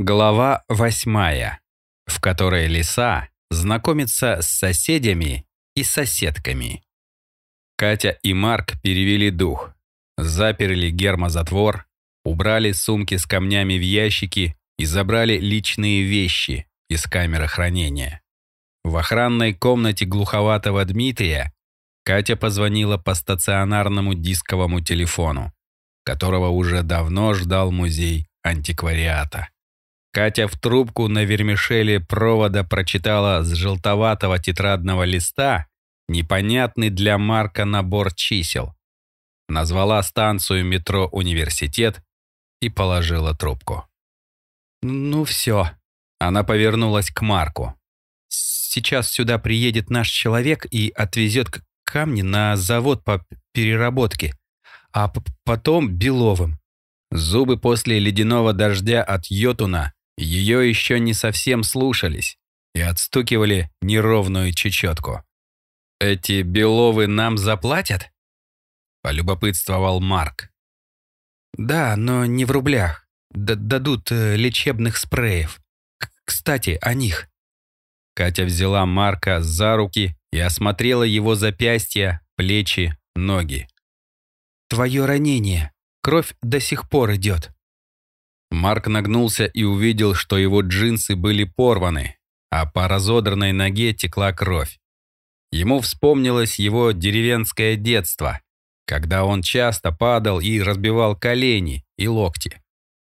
Глава восьмая, в которой лиса знакомится с соседями и соседками. Катя и Марк перевели дух, заперли гермозатвор, убрали сумки с камнями в ящики и забрали личные вещи из камеры хранения. В охранной комнате глуховатого Дмитрия Катя позвонила по стационарному дисковому телефону, которого уже давно ждал музей антиквариата. Катя в трубку на вермишеле провода прочитала с желтоватого тетрадного листа непонятный для Марка набор чисел. Назвала станцию метро «Университет» и положила трубку. «Ну все». Она повернулась к Марку. «Сейчас сюда приедет наш человек и отвезет камни на завод по переработке, а потом Беловым». Зубы после ледяного дождя от Йотуна ее еще не совсем слушались и отстукивали неровную чечетку. «Эти Беловы нам заплатят?» — полюбопытствовал Марк. «Да, но не в рублях. Д Дадут э, лечебных спреев. К Кстати, о них». Катя взяла Марка за руки и осмотрела его запястья, плечи, ноги. «Твое ранение. Кровь до сих пор идет. Марк нагнулся и увидел, что его джинсы были порваны, а по разодранной ноге текла кровь. Ему вспомнилось его деревенское детство, когда он часто падал и разбивал колени и локти.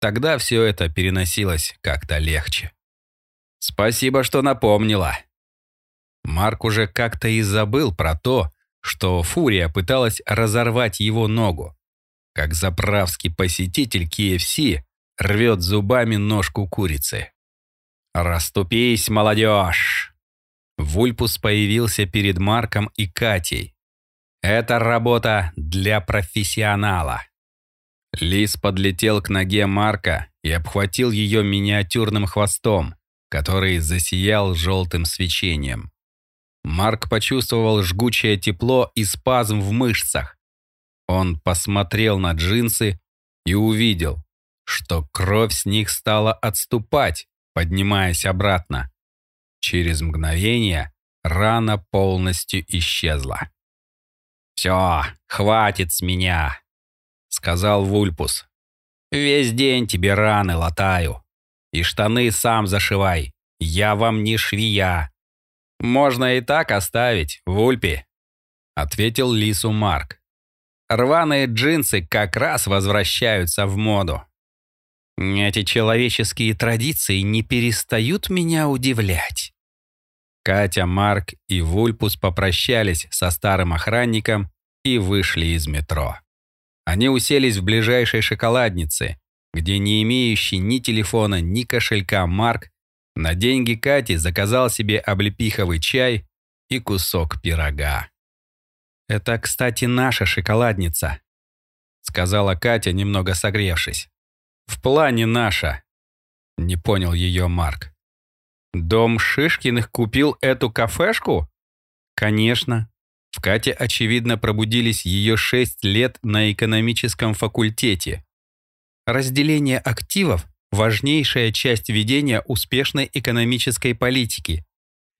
Тогда все это переносилось как-то легче. «Спасибо, что напомнила». Марк уже как-то и забыл про то, что Фурия пыталась разорвать его ногу. Как заправский посетитель KFC рвет зубами ножку курицы. «Раступись, молодежь!» Вульпус появился перед Марком и Катей. «Это работа для профессионала». Лис подлетел к ноге Марка и обхватил ее миниатюрным хвостом, который засиял желтым свечением. Марк почувствовал жгучее тепло и спазм в мышцах. Он посмотрел на джинсы и увидел, что кровь с них стала отступать, поднимаясь обратно. Через мгновение рана полностью исчезла. «Все, хватит с меня», — сказал Вульпус. «Весь день тебе раны латаю. И штаны сам зашивай. Я вам не швея. Можно и так оставить, Вульпи», — ответил Лису Марк. «Рваные джинсы как раз возвращаются в моду». Эти человеческие традиции не перестают меня удивлять. Катя, Марк и Вульпус попрощались со старым охранником и вышли из метро. Они уселись в ближайшей шоколаднице, где не имеющий ни телефона, ни кошелька Марк на деньги Кати заказал себе облепиховый чай и кусок пирога. «Это, кстати, наша шоколадница», — сказала Катя, немного согревшись. В плане наша. Не понял ее Марк. Дом Шишкиных купил эту кафешку? Конечно. В Кате, очевидно, пробудились ее шесть лет на экономическом факультете. Разделение активов – важнейшая часть ведения успешной экономической политики.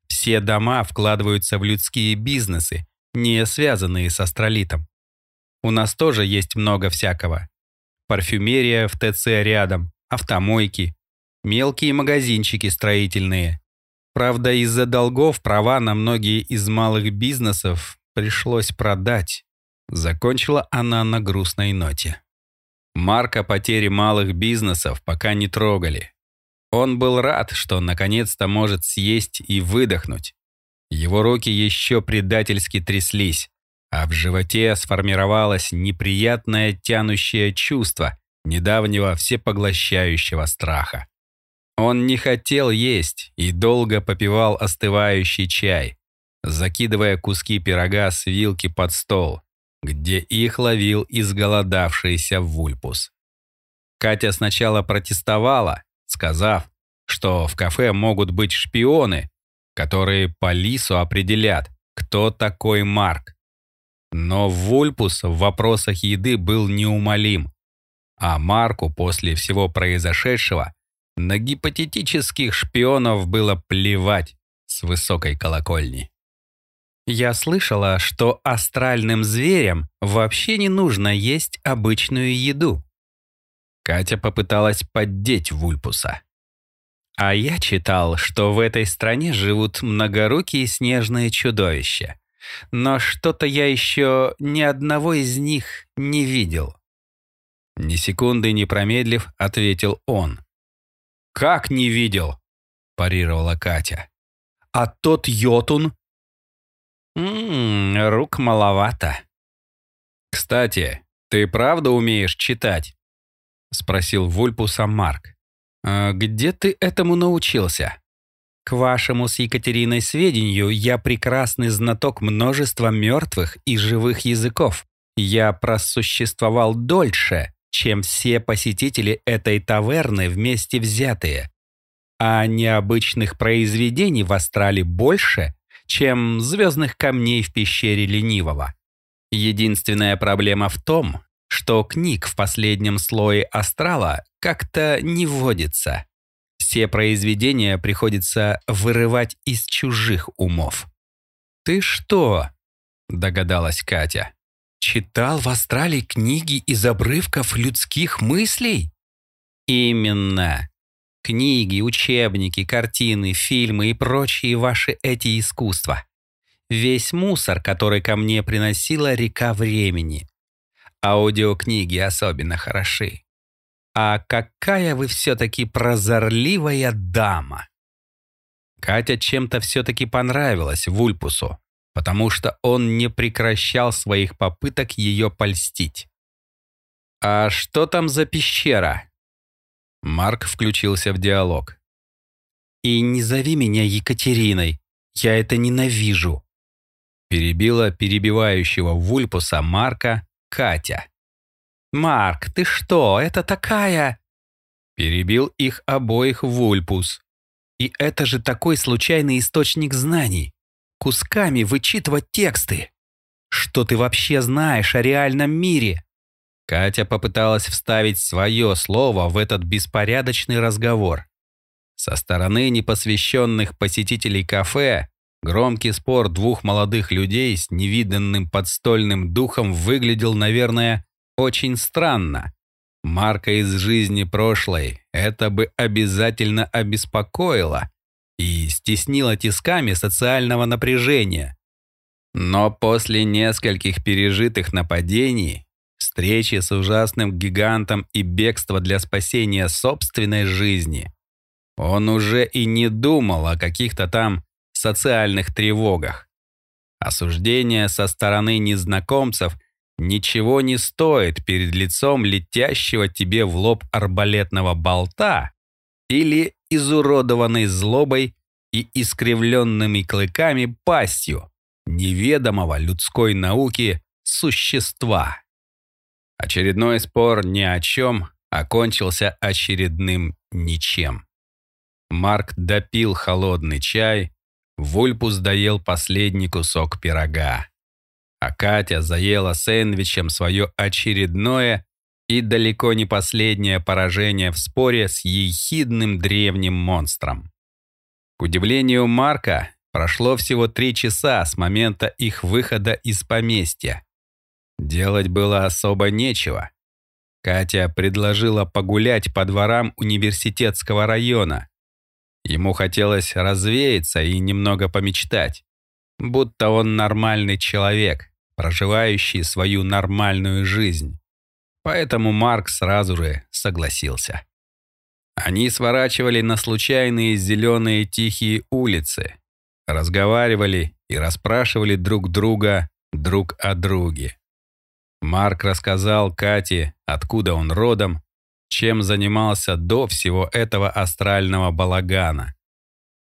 Все дома вкладываются в людские бизнесы, не связанные с астролитом. У нас тоже есть много всякого парфюмерия в ТЦ рядом, автомойки, мелкие магазинчики строительные. Правда, из-за долгов права на многие из малых бизнесов пришлось продать. Закончила она на грустной ноте. Марка потери малых бизнесов пока не трогали. Он был рад, что наконец-то может съесть и выдохнуть. Его руки еще предательски тряслись а в животе сформировалось неприятное тянущее чувство недавнего всепоглощающего страха. Он не хотел есть и долго попивал остывающий чай, закидывая куски пирога с вилки под стол, где их ловил изголодавшийся вульпус. Катя сначала протестовала, сказав, что в кафе могут быть шпионы, которые по лису определят, кто такой Марк. Но Вульпус в вопросах еды был неумолим, а Марку после всего произошедшего На гипотетических шпионов было плевать с высокой колокольни. Я слышала, что астральным зверям вообще не нужно есть обычную еду. Катя попыталась поддеть Вульпуса. А я читал, что в этой стране живут многорукие снежные чудовища. Но что-то я еще ни одного из них не видел. Ни секунды не промедлив, ответил он. «Как не видел?» – парировала Катя. «А тот йотун?» «Ммм, рук маловато». «Кстати, ты правда умеешь читать?» – спросил Вульпуса Марк. «А «Где ты этому научился?» К вашему с Екатериной сведению, я прекрасный знаток множества мертвых и живых языков. Я просуществовал дольше, чем все посетители этой таверны вместе взятые. А необычных произведений в астрале больше, чем звездных камней в пещере ленивого. Единственная проблема в том, что книг в последнем слое астрала как-то не вводится. Все произведения приходится вырывать из чужих умов. «Ты что?» – догадалась Катя. «Читал в астрале книги из обрывков людских мыслей?» «Именно. Книги, учебники, картины, фильмы и прочие ваши эти искусства. Весь мусор, который ко мне приносила река времени. Аудиокниги особенно хороши. А какая вы все-таки прозорливая дама!» Катя чем-то все-таки понравилась Вульпусу, потому что он не прекращал своих попыток ее польстить. «А что там за пещера?» Марк включился в диалог. «И не зови меня Екатериной, я это ненавижу», перебила перебивающего Вульпуса Марка Катя. «Марк, ты что? Это такая...» Перебил их обоих Вульпус. «И это же такой случайный источник знаний. Кусками вычитывать тексты. Что ты вообще знаешь о реальном мире?» Катя попыталась вставить свое слово в этот беспорядочный разговор. Со стороны непосвященных посетителей кафе громкий спор двух молодых людей с невиданным подстольным духом выглядел, наверное, очень странно. Марка из жизни прошлой это бы обязательно обеспокоило и стеснило тисками социального напряжения. Но после нескольких пережитых нападений, встречи с ужасным гигантом и бегства для спасения собственной жизни, он уже и не думал о каких-то там социальных тревогах. Осуждение со стороны незнакомцев – ничего не стоит перед лицом летящего тебе в лоб арбалетного болта или изуродованной злобой и искривленными клыками пастью неведомого людской науки существа. Очередной спор ни о чем окончился очередным ничем. Марк допил холодный чай, Вульпус доел последний кусок пирога а Катя заела сэндвичем свое очередное и далеко не последнее поражение в споре с ехидным древним монстром. К удивлению Марка, прошло всего три часа с момента их выхода из поместья. Делать было особо нечего. Катя предложила погулять по дворам университетского района. Ему хотелось развеяться и немного помечтать будто он нормальный человек, проживающий свою нормальную жизнь. Поэтому Марк сразу же согласился. Они сворачивали на случайные зеленые тихие улицы, разговаривали и расспрашивали друг друга друг о друге. Марк рассказал Кате, откуда он родом, чем занимался до всего этого астрального балагана.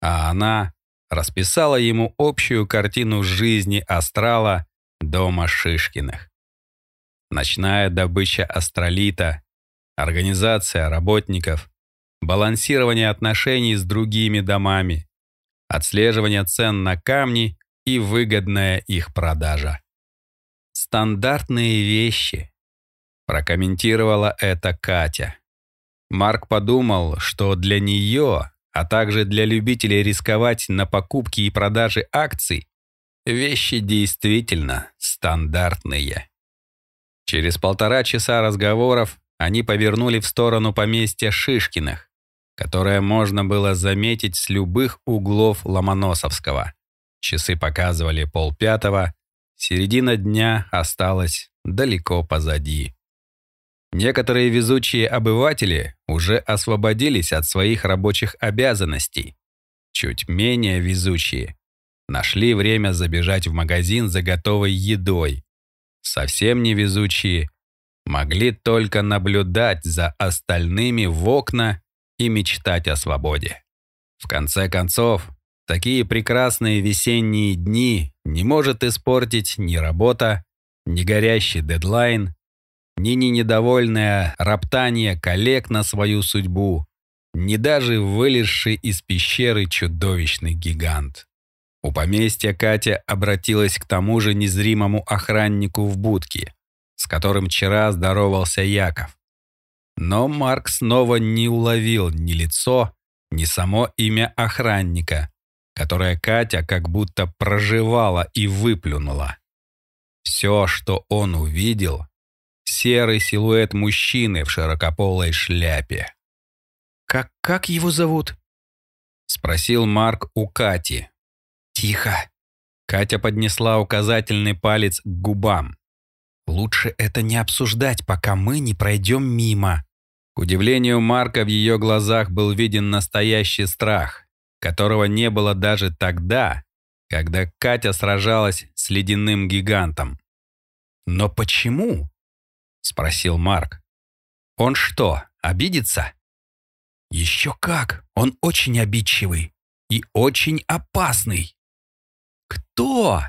А она расписала ему общую картину жизни астрала дома Шишкиных. Ночная добыча астролита, организация работников, балансирование отношений с другими домами, отслеживание цен на камни и выгодная их продажа. «Стандартные вещи», — прокомментировала это Катя. Марк подумал, что для нее, а также для любителей рисковать на покупке и продаже акций, вещи действительно стандартные. Через полтора часа разговоров они повернули в сторону поместья Шишкиных, которое можно было заметить с любых углов Ломоносовского. Часы показывали полпятого, середина дня осталась далеко позади. Некоторые везучие обыватели уже освободились от своих рабочих обязанностей. Чуть менее везучие нашли время забежать в магазин за готовой едой. Совсем невезучие могли только наблюдать за остальными в окна и мечтать о свободе. В конце концов, такие прекрасные весенние дни не может испортить ни работа, ни горящий дедлайн, ни недовольное роптание коллег на свою судьбу, ни даже вылезший из пещеры чудовищный гигант. У поместья Катя обратилась к тому же незримому охраннику в будке, с которым вчера здоровался Яков. Но Марк снова не уловил ни лицо, ни само имя охранника, которое Катя как будто проживала и выплюнула. Все, что он увидел, серый силуэт мужчины в широкополой шляпе. «Как, как его зовут?» — спросил Марк у Кати. «Тихо!» Катя поднесла указательный палец к губам. «Лучше это не обсуждать, пока мы не пройдем мимо». К удивлению Марка в ее глазах был виден настоящий страх, которого не было даже тогда, когда Катя сражалась с ледяным гигантом. «Но почему?» — спросил Марк. «Он что, обидится?» «Еще как! Он очень обидчивый и очень опасный!» «Кто?»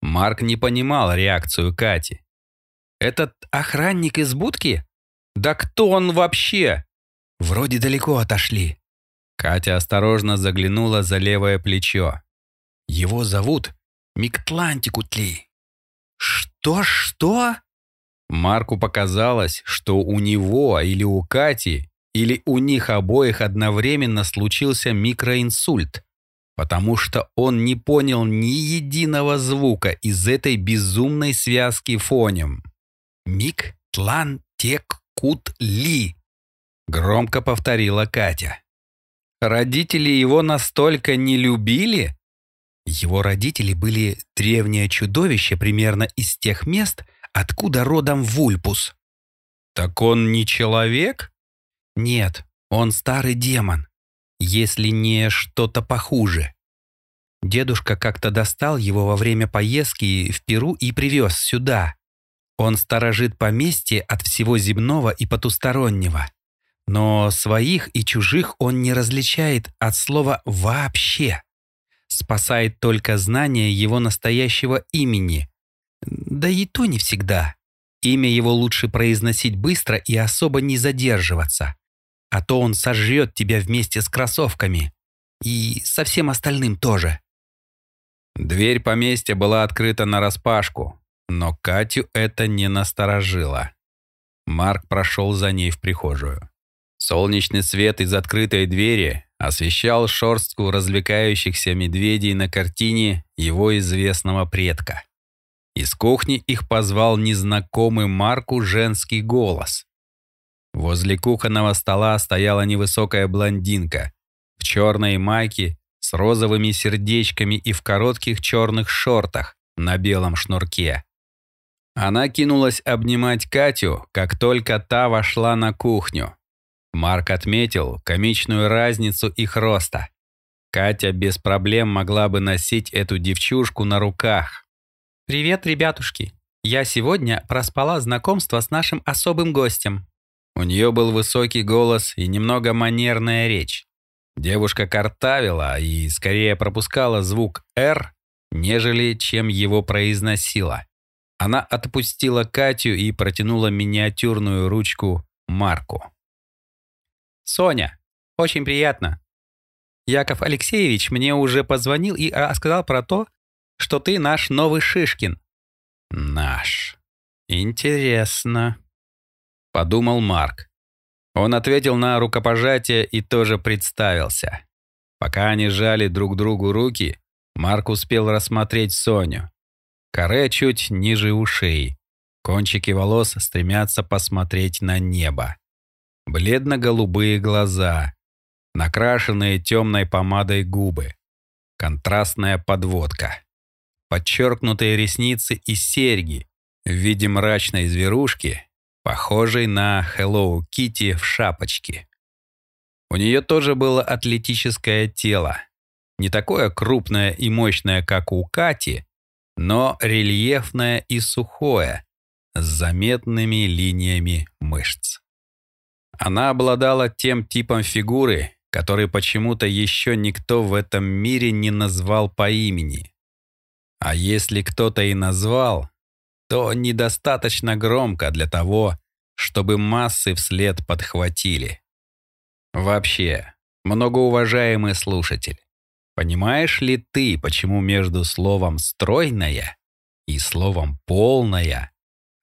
Марк не понимал реакцию Кати. «Этот охранник из будки? Да кто он вообще?» «Вроде далеко отошли». Катя осторожно заглянула за левое плечо. «Его зовут Миктлантикутли». «Что-что?» Марку показалось, что у него или у Кати, или у них обоих одновременно случился микроинсульт, потому что он не понял ни единого звука из этой безумной связки фонем. «Мик, тлан, тек, кут, ли», — громко повторила Катя. «Родители его настолько не любили?» Его родители были древнее чудовище примерно из тех мест, откуда родом Вульпус. Так он не человек? Нет, он старый демон, если не что-то похуже. Дедушка как-то достал его во время поездки в Перу и привез сюда. Он сторожит поместье от всего земного и потустороннего. Но своих и чужих он не различает от слова «вообще». Спасает только знание его настоящего имени, да и то не всегда. Имя его лучше произносить быстро и особо не задерживаться. А то он сожрет тебя вместе с кроссовками. И со всем остальным тоже. Дверь поместья была открыта нараспашку, но Катю это не насторожило. Марк прошел за ней в прихожую. Солнечный свет из открытой двери освещал шорстку развлекающихся медведей на картине его известного предка. Из кухни их позвал незнакомый Марку женский голос. Возле кухонного стола стояла невысокая блондинка в черной майке с розовыми сердечками и в коротких черных шортах на белом шнурке. Она кинулась обнимать Катю, как только та вошла на кухню. Марк отметил комичную разницу их роста. Катя без проблем могла бы носить эту девчушку на руках, «Привет, ребятушки! Я сегодня проспала знакомство с нашим особым гостем». У нее был высокий голос и немного манерная речь. Девушка картавила и скорее пропускала звук «Р», нежели чем его произносила. Она отпустила Катю и протянула миниатюрную ручку Марку. «Соня, очень приятно. Яков Алексеевич мне уже позвонил и рассказал про то, что ты наш новый Шишкин». «Наш. Интересно», — подумал Марк. Он ответил на рукопожатие и тоже представился. Пока они жали друг другу руки, Марк успел рассмотреть Соню. Коре чуть ниже ушей. Кончики волос стремятся посмотреть на небо. Бледно-голубые глаза, накрашенные темной помадой губы, контрастная подводка, подчеркнутые ресницы и серьги в виде мрачной зверушки, похожей на Hello Kitty в шапочке. У нее тоже было атлетическое тело, не такое крупное и мощное, как у Кати, но рельефное и сухое, с заметными линиями мышц. Она обладала тем типом фигуры, который почему-то еще никто в этом мире не назвал по имени. А если кто-то и назвал, то недостаточно громко для того, чтобы массы вслед подхватили. Вообще, многоуважаемый слушатель, понимаешь ли ты, почему между словом «стройная» и словом «полная»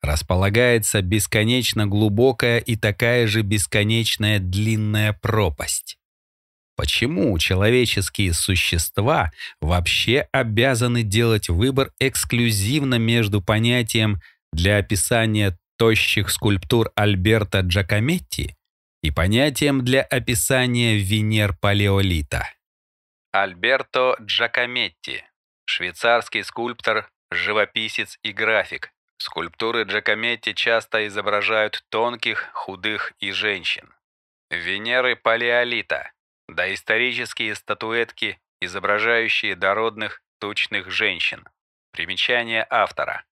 располагается бесконечно глубокая и такая же бесконечная длинная пропасть? Почему человеческие существа вообще обязаны делать выбор эксклюзивно между понятием для описания тощих скульптур Альберта Джакометти и понятием для описания Венер палеолита? Альберто Джакометти, швейцарский скульптор, живописец и график. Скульптуры Джакометти часто изображают тонких, худых и женщин. Венеры палеолита Доисторические статуэтки, изображающие дородных, тучных женщин. Примечание автора.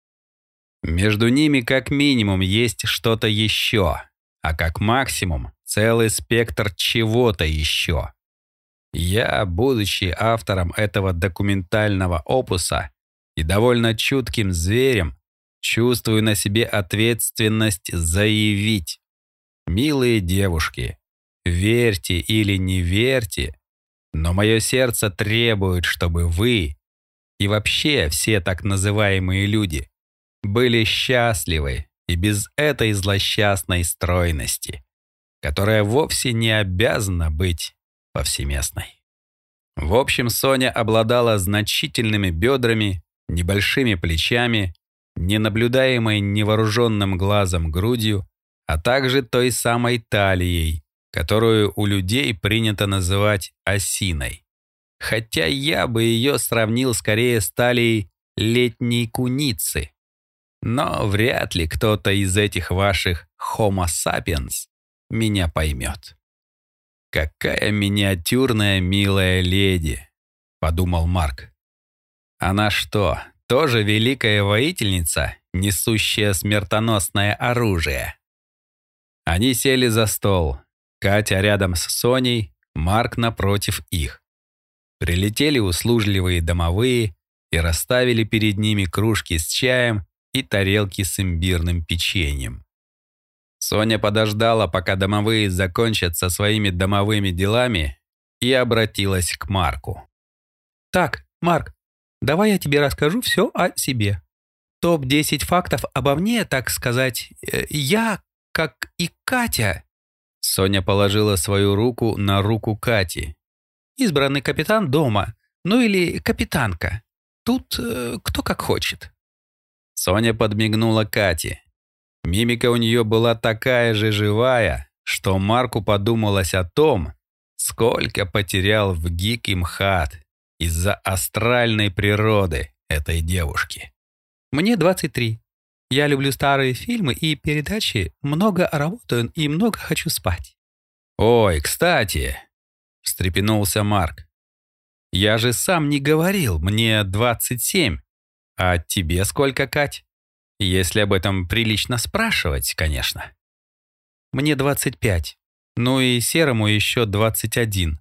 Между ними как минимум есть что-то еще, а как максимум целый спектр чего-то еще. Я, будучи автором этого документального опуса и довольно чутким зверем, чувствую на себе ответственность заявить. Милые девушки, Верьте или не верьте, но мое сердце требует, чтобы вы и вообще все так называемые люди были счастливы и без этой злосчастной стройности, которая вовсе не обязана быть повсеместной. В общем, Соня обладала значительными бедрами, небольшими плечами, ненаблюдаемой невооруженным глазом грудью, а также той самой талией, которую у людей принято называть осиной. Хотя я бы ее сравнил скорее с талией летней куницы. Но вряд ли кто-то из этих ваших Homo sapiens меня поймет. «Какая миниатюрная милая леди», — подумал Марк. «Она что, тоже великая воительница, несущая смертоносное оружие?» Они сели за стол, Катя рядом с Соней, Марк напротив их. Прилетели услужливые домовые и расставили перед ними кружки с чаем и тарелки с имбирным печеньем. Соня подождала, пока домовые закончат со своими домовыми делами, и обратилась к Марку. «Так, Марк, давай я тебе расскажу все о себе. Топ-10 фактов обо мне, так сказать. Э, я, как и Катя, Соня положила свою руку на руку Кати. «Избранный капитан дома. Ну или капитанка. Тут э, кто как хочет». Соня подмигнула Кате. Мимика у нее была такая же живая, что Марку подумалось о том, сколько потерял в ГИК МХАТ из-за астральной природы этой девушки. «Мне 23. Я люблю старые фильмы и передачи, много работаю и много хочу спать. Ой, кстати, встрепенулся Марк. Я же сам не говорил, мне 27. А тебе сколько, Кать? Если об этом прилично спрашивать, конечно. Мне 25. Ну и Серому еще 21.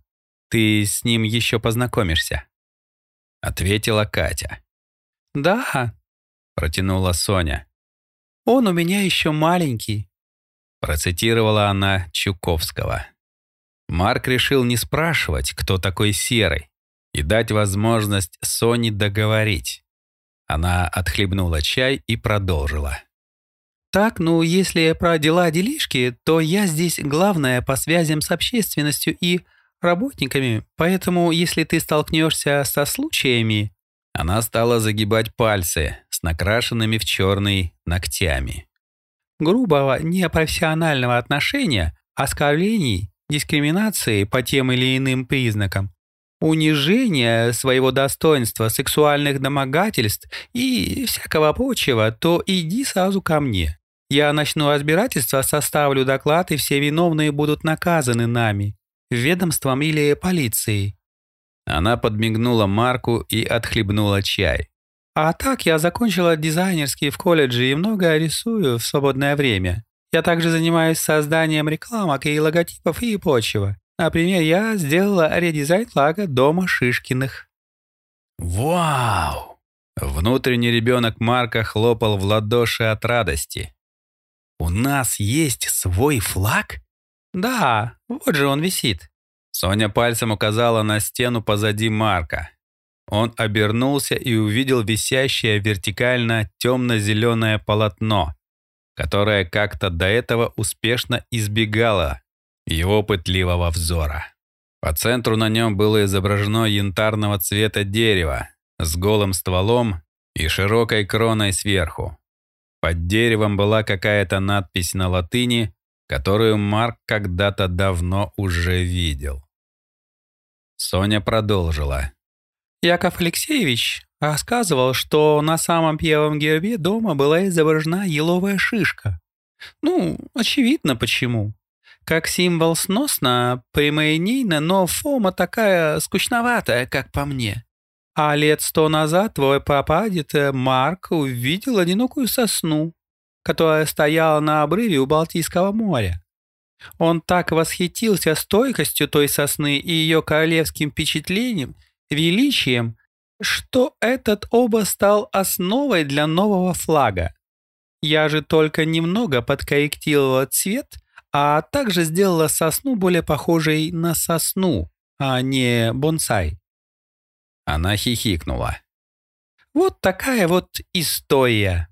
Ты с ним еще познакомишься. Ответила Катя. Да, протянула Соня. Он у меня еще маленький», — процитировала она Чуковского. Марк решил не спрашивать, кто такой Серый, и дать возможность Соне договорить. Она отхлебнула чай и продолжила. Так, ну, если про дела-делишки, то я здесь главная по связям с общественностью и работниками, поэтому если ты столкнешься со случаями...» Она стала загибать пальцы с накрашенными в черный ногтями. «Грубого, непрофессионального отношения, оскорблений, дискриминации по тем или иным признакам, унижения своего достоинства, сексуальных домогательств и всякого прочего, то иди сразу ко мне. Я начну разбирательство, составлю доклад, и все виновные будут наказаны нами, ведомством или полицией». Она подмигнула Марку и отхлебнула чай. «А так я закончила дизайнерский в колледже и много рисую в свободное время. Я также занимаюсь созданием рекламок и логотипов и прочего. Например, я сделала редизайн флага дома Шишкиных». «Вау!» Внутренний ребенок Марка хлопал в ладоши от радости. «У нас есть свой флаг?» «Да, вот же он висит». Соня пальцем указала на стену позади Марка. Он обернулся и увидел висящее вертикально темно-зеленое полотно, которое как-то до этого успешно избегало его пытливого взора. По центру на нем было изображено янтарного цвета дерево с голым стволом и широкой кроной сверху. Под деревом была какая-то надпись на латыни, которую Марк когда-то давно уже видел. Соня продолжила. Яков Алексеевич рассказывал, что на самом первом гербе дома была изображена еловая шишка. Ну, очевидно почему. Как символ сносно, прямолинейно, но форма такая скучноватая, как по мне. А лет сто назад твой пападед э, Марк увидел одинокую сосну, которая стояла на обрыве у Балтийского моря. Он так восхитился стойкостью той сосны и ее королевским впечатлением, величием, что этот оба стал основой для нового флага. Я же только немного подкорректировала цвет, а также сделала сосну более похожей на сосну, а не бонсай. Она хихикнула. Вот такая вот история.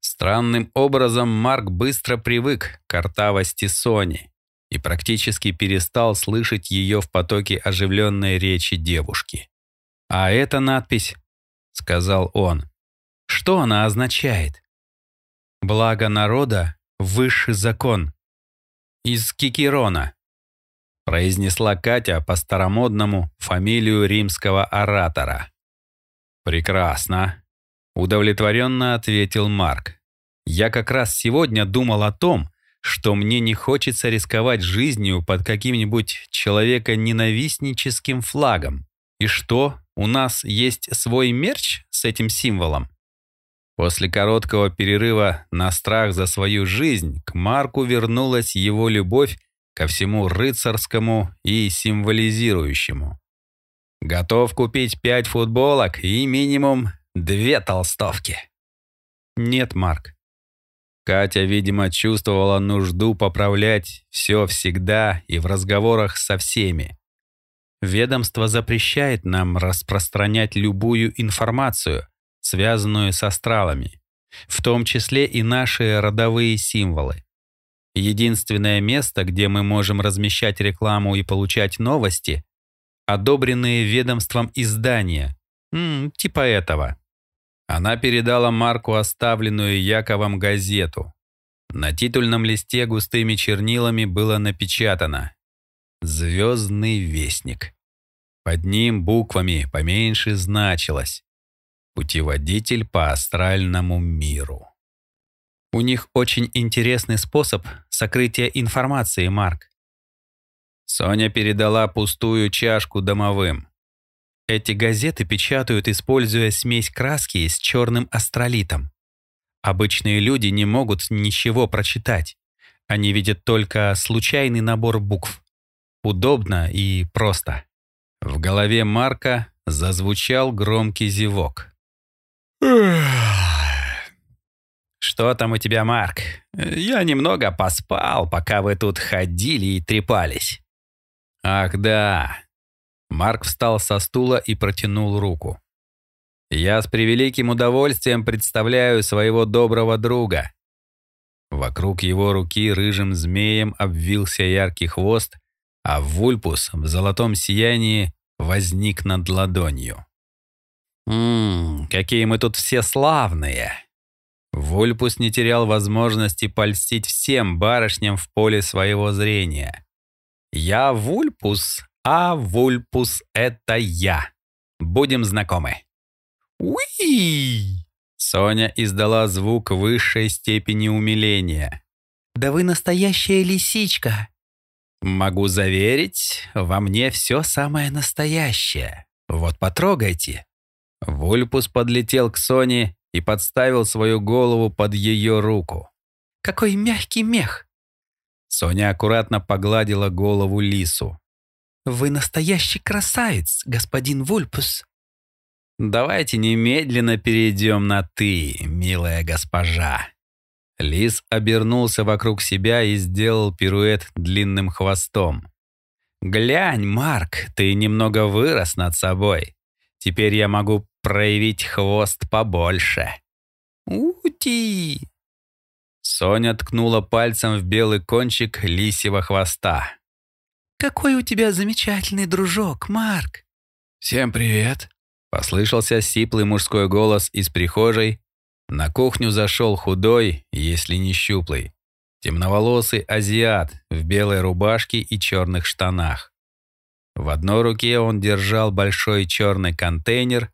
Странным образом Марк быстро привык к артавости Сони и практически перестал слышать ее в потоке оживленной речи девушки. «А эта надпись», — сказал он, — «что она означает?» «Благо народа — высший закон». Из Кикерона произнесла Катя по-старомодному фамилию римского оратора. «Прекрасно», — удовлетворенно ответил Марк. «Я как раз сегодня думал о том, что мне не хочется рисковать жизнью под каким-нибудь человека-ненавистническим флагом. И что, у нас есть свой мерч с этим символом?» После короткого перерыва на страх за свою жизнь к Марку вернулась его любовь ко всему рыцарскому и символизирующему. Готов купить пять футболок и минимум две толстовки. Нет, Марк. Катя, видимо, чувствовала нужду поправлять все всегда и в разговорах со всеми. Ведомство запрещает нам распространять любую информацию, связанную с астралами, в том числе и наши родовые символы. Единственное место, где мы можем размещать рекламу и получать новости — одобренные ведомством издания. Типа этого. Она передала Марку оставленную Яковом газету. На титульном листе густыми чернилами было напечатано «Звездный вестник». Под ним буквами поменьше значилось «Путеводитель по астральному миру». У них очень интересный способ сокрытия информации, Марк. Соня передала пустую чашку домовым. Эти газеты печатают, используя смесь краски с черным астролитом. Обычные люди не могут ничего прочитать. Они видят только случайный набор букв. Удобно и просто. В голове Марка зазвучал громкий зевок. «Что там у тебя, Марк? Я немного поспал, пока вы тут ходили и трепались». «Ах, да». Марк встал со стула и протянул руку. «Я с превеликим удовольствием представляю своего доброго друга. Вокруг его руки рыжим змеем обвился яркий хвост, а вульпус в золотом сиянии возник над ладонью. «Ммм, какие мы тут все славные!» Вульпус не терял возможности польстить всем барышням в поле своего зрения. «Я Вульпус, а Вульпус — это я. Будем знакомы». «Уи!» Соня издала звук высшей степени умиления. «Да вы настоящая лисичка!» «Могу заверить, во мне все самое настоящее. Вот потрогайте». Вульпус подлетел к Соне и подставил свою голову под ее руку. «Какой мягкий мех!» Соня аккуратно погладила голову лису. «Вы настоящий красавец, господин Вульпус!» «Давайте немедленно перейдем на «ты», милая госпожа». Лис обернулся вокруг себя и сделал пируэт длинным хвостом. «Глянь, Марк, ты немного вырос над собой. Теперь я могу проявить хвост побольше». «Ути!» Соня ткнула пальцем в белый кончик лисьего хвоста. «Какой у тебя замечательный дружок, Марк!» «Всем привет!» Послышался сиплый мужской голос из прихожей. На кухню зашел худой, если не щуплый, темноволосый азиат в белой рубашке и черных штанах. В одной руке он держал большой черный контейнер,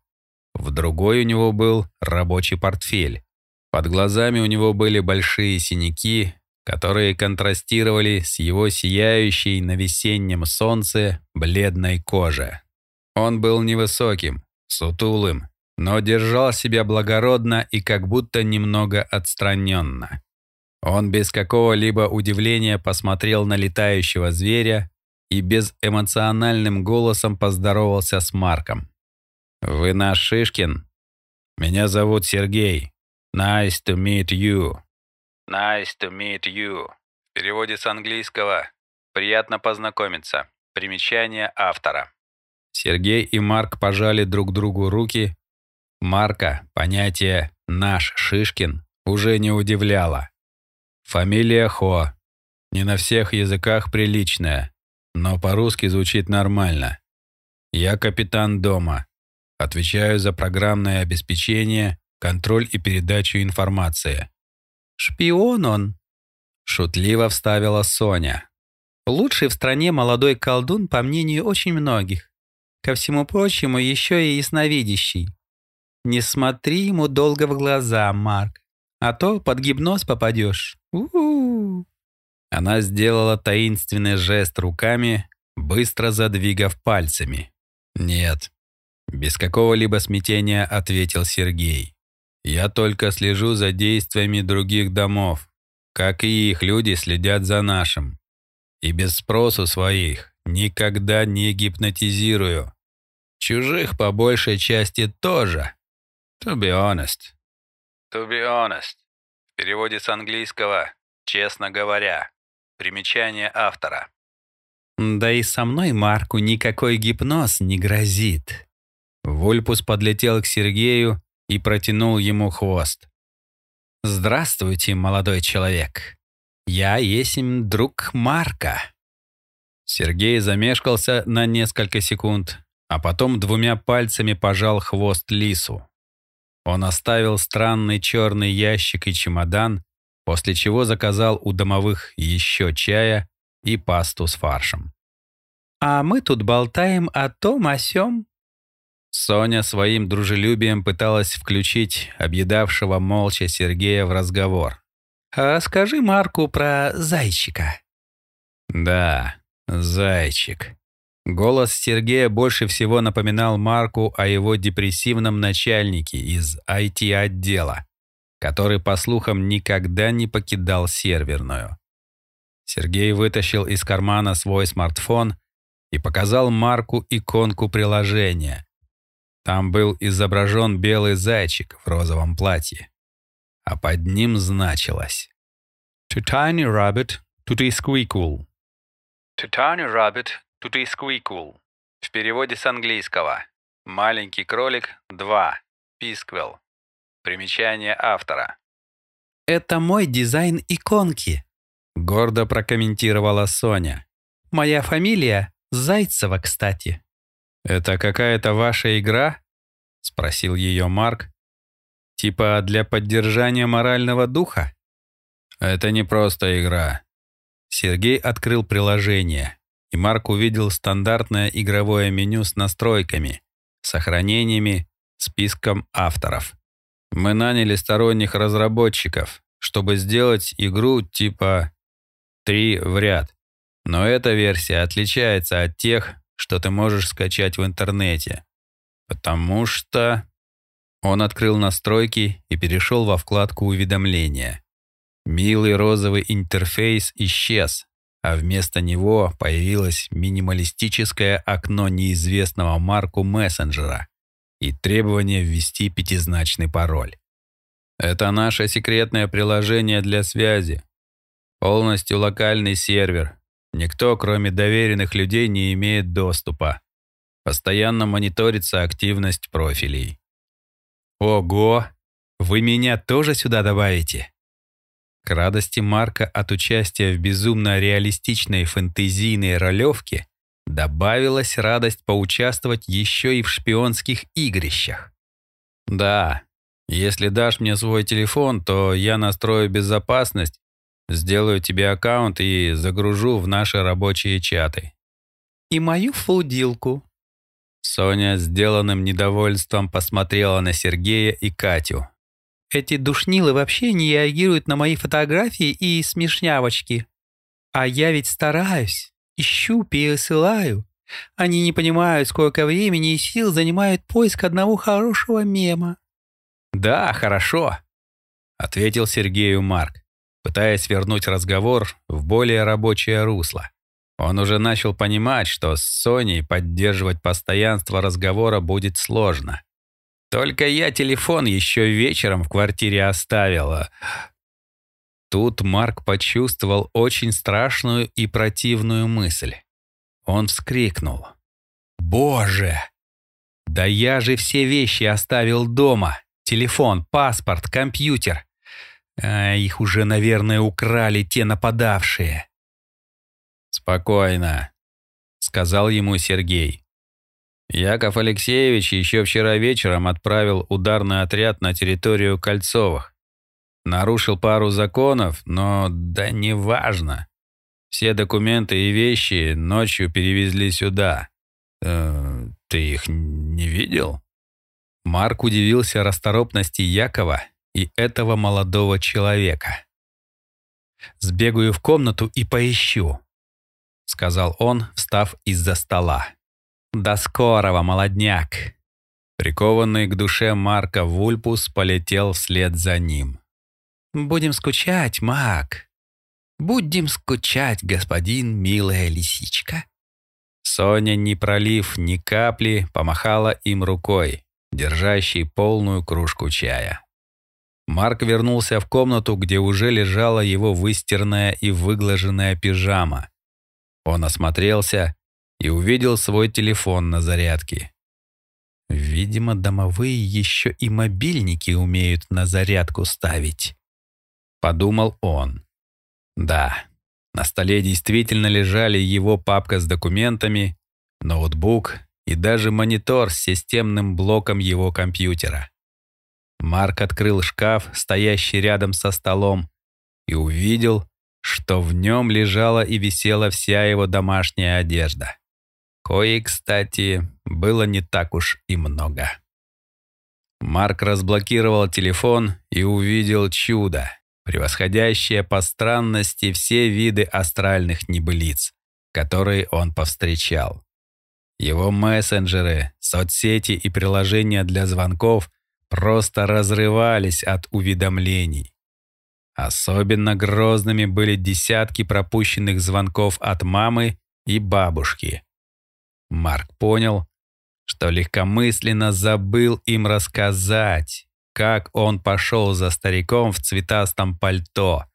в другой у него был рабочий портфель. Под глазами у него были большие синяки, которые контрастировали с его сияющей на весеннем солнце бледной кожей. Он был невысоким, сутулым, но держал себя благородно и как будто немного отстраненно. Он без какого-либо удивления посмотрел на летающего зверя и безэмоциональным голосом поздоровался с Марком. «Вы наш Шишкин? Меня зовут Сергей. Nice to meet you». «Nice to meet you». В переводе с английского «Приятно познакомиться». Примечание автора. Сергей и Марк пожали друг другу руки. Марка понятие «наш Шишкин» уже не удивляло. Фамилия Хо. Не на всех языках приличная, но по-русски звучит нормально. Я капитан дома. Отвечаю за программное обеспечение, контроль и передачу информации. «Шпион он», — шутливо вставила Соня. «Лучший в стране молодой колдун, по мнению очень многих. Ко всему прочему, еще и ясновидящий. Не смотри ему долго в глаза, Марк, а то под гипноз попадешь. У-у-у. Она сделала таинственный жест руками, быстро задвигав пальцами. «Нет». Без какого-либо смятения ответил Сергей. «Я только слежу за действиями других домов, как и их люди следят за нашим. И без спросу своих никогда не гипнотизирую. Чужих по большей части тоже. To be honest. To be honest. В переводе с английского «честно говоря». Примечание автора. Да и со мной Марку никакой гипноз не грозит. Вульпус подлетел к Сергею и протянул ему хвост. «Здравствуйте, молодой человек. Я есть друг Марка». Сергей замешкался на несколько секунд, а потом двумя пальцами пожал хвост лису. Он оставил странный черный ящик и чемодан, после чего заказал у домовых еще чая и пасту с фаршем. «А мы тут болтаем о том, о сём». Соня своим дружелюбием пыталась включить объедавшего молча Сергея в разговор. «Расскажи Марку про зайчика». «Да, зайчик», Голос Сергея больше всего напоминал Марку о его депрессивном начальнике из IT-отдела, который, по слухам, никогда не покидал серверную. Сергей вытащил из кармана свой смартфон и показал Марку иконку приложения. Там был изображен белый зайчик в розовом платье, а под ним значилось «To tiny rabbit, to the squeakle». «To tiny rabbit, Тутейскуикул. В переводе с английского. Маленький кролик 2. Писквел. Примечание автора. Это мой дизайн иконки», — гордо прокомментировала Соня. «Моя фамилия Зайцева, кстати». «Это какая-то ваша игра?» — спросил ее Марк. «Типа для поддержания морального духа?» «Это не просто игра». Сергей открыл приложение, и Марк увидел стандартное игровое меню с настройками, сохранениями, списком авторов. Мы наняли сторонних разработчиков, чтобы сделать игру типа «три в ряд». Но эта версия отличается от тех, что ты можешь скачать в интернете. Потому что... Он открыл настройки и перешел во вкладку уведомления. Милый розовый интерфейс исчез, а вместо него появилось минималистическое окно неизвестного марку мессенджера и требование ввести пятизначный пароль. Это наше секретное приложение для связи. Полностью локальный сервер. Никто, кроме доверенных людей, не имеет доступа. Постоянно мониторится активность профилей. Ого! Вы меня тоже сюда добавите? К радости Марка от участия в безумно реалистичной фэнтезийной ролевке добавилась радость поучаствовать еще и в шпионских игрищах. Да, если дашь мне свой телефон, то я настрою безопасность, сделаю тебе аккаунт и загружу в наши рабочие чаты. И мою фудилку. Соня сделанным недовольством посмотрела на Сергея и Катю. Эти душнилы вообще не реагируют на мои фотографии и смешнявочки. А я ведь стараюсь. Ищу, пересылаю. Они не понимают, сколько времени и сил занимает поиск одного хорошего мема. «Да, хорошо», — ответил Сергею Марк, пытаясь вернуть разговор в более рабочее русло. Он уже начал понимать, что с Соней поддерживать постоянство разговора будет сложно. «Только я телефон еще вечером в квартире оставила», Тут Марк почувствовал очень страшную и противную мысль. Он вскрикнул. «Боже! Да я же все вещи оставил дома. Телефон, паспорт, компьютер. А их уже, наверное, украли те нападавшие». «Спокойно», — сказал ему Сергей. Яков Алексеевич еще вчера вечером отправил ударный отряд на территорию Кольцовых. Нарушил пару законов, но да неважно. Все документы и вещи ночью перевезли сюда. Э, ты их не видел? Марк удивился расторопности Якова и этого молодого человека. «Сбегаю в комнату и поищу», — сказал он, встав из-за стола. «До скорого, молодняк!» Прикованный к душе Марка Вульпус полетел вслед за ним. Будем скучать, маг. Будем скучать, господин милая лисичка. Соня, не пролив ни капли, помахала им рукой, держащей полную кружку чая. Марк вернулся в комнату, где уже лежала его выстиранная и выглаженная пижама. Он осмотрелся и увидел свой телефон на зарядке. Видимо, домовые еще и мобильники умеют на зарядку ставить подумал он. Да, на столе действительно лежали его папка с документами, ноутбук и даже монитор с системным блоком его компьютера. Марк открыл шкаф, стоящий рядом со столом, и увидел, что в нем лежала и висела вся его домашняя одежда. Кои, кстати, было не так уж и много. Марк разблокировал телефон и увидел чудо превосходящая по странности все виды астральных небылиц, которые он повстречал. Его мессенджеры, соцсети и приложения для звонков просто разрывались от уведомлений. Особенно грозными были десятки пропущенных звонков от мамы и бабушки. Марк понял, что легкомысленно забыл им рассказать, как он пошел за стариком в цветастом пальто,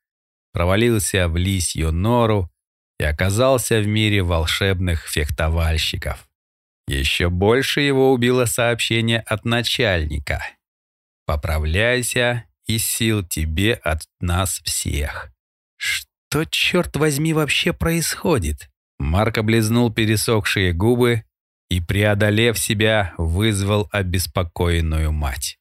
провалился в лисью нору и оказался в мире волшебных фехтовальщиков. Еще больше его убило сообщение от начальника. «Поправляйся и сил тебе от нас всех. Что, черт возьми, вообще происходит? Марк облизнул пересохшие губы и, преодолев себя, вызвал обеспокоенную мать.